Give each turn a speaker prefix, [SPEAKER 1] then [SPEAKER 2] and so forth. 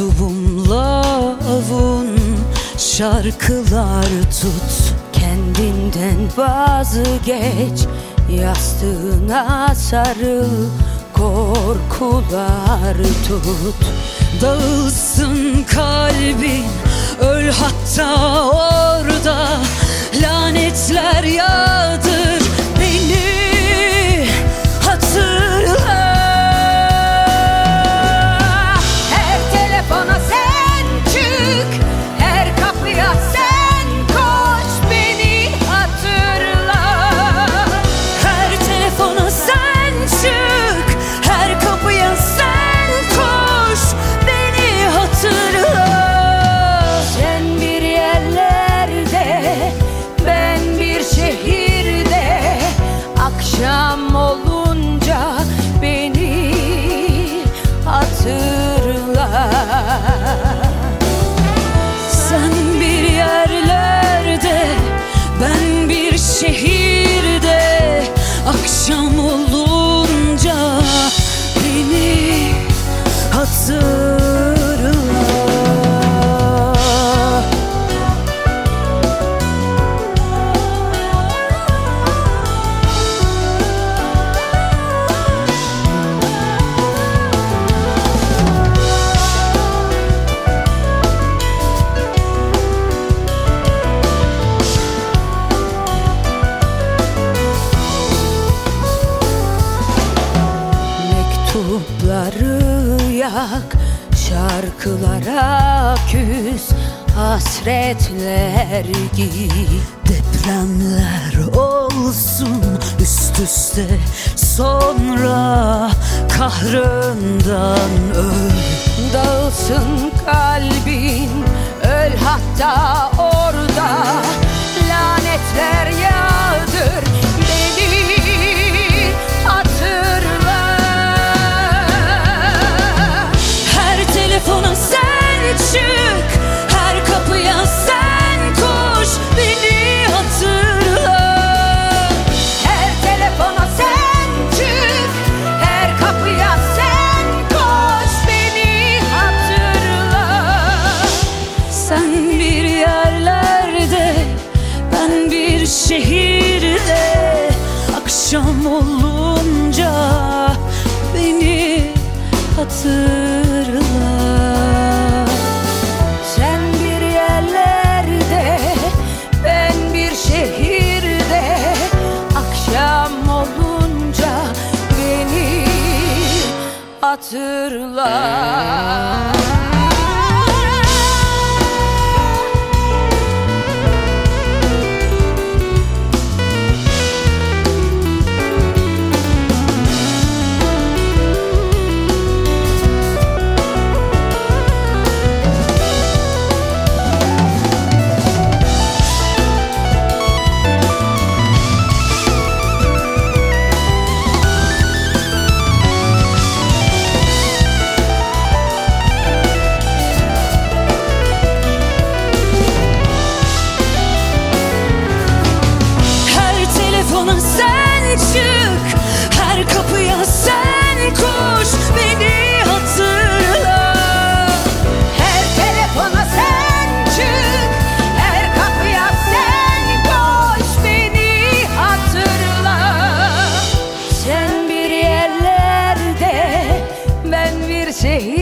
[SPEAKER 1] Avunla avun şarkılar tut. Kendinden vazgeç Yastığına sarıl. Korkular tut. Dağılsın kalbin öl hatta orada. Lanetler yağdır yak Şarkılara küs Hasretler giy Depremler olsun üst üste Sonra kahrından öl.
[SPEAKER 2] Dağılsın kalbin Öl hatta
[SPEAKER 1] şehirde Akşam olunca Beni hatırla
[SPEAKER 2] Sen bir yerlerde Ben bir şehirde Akşam olunca Beni hatırla से ही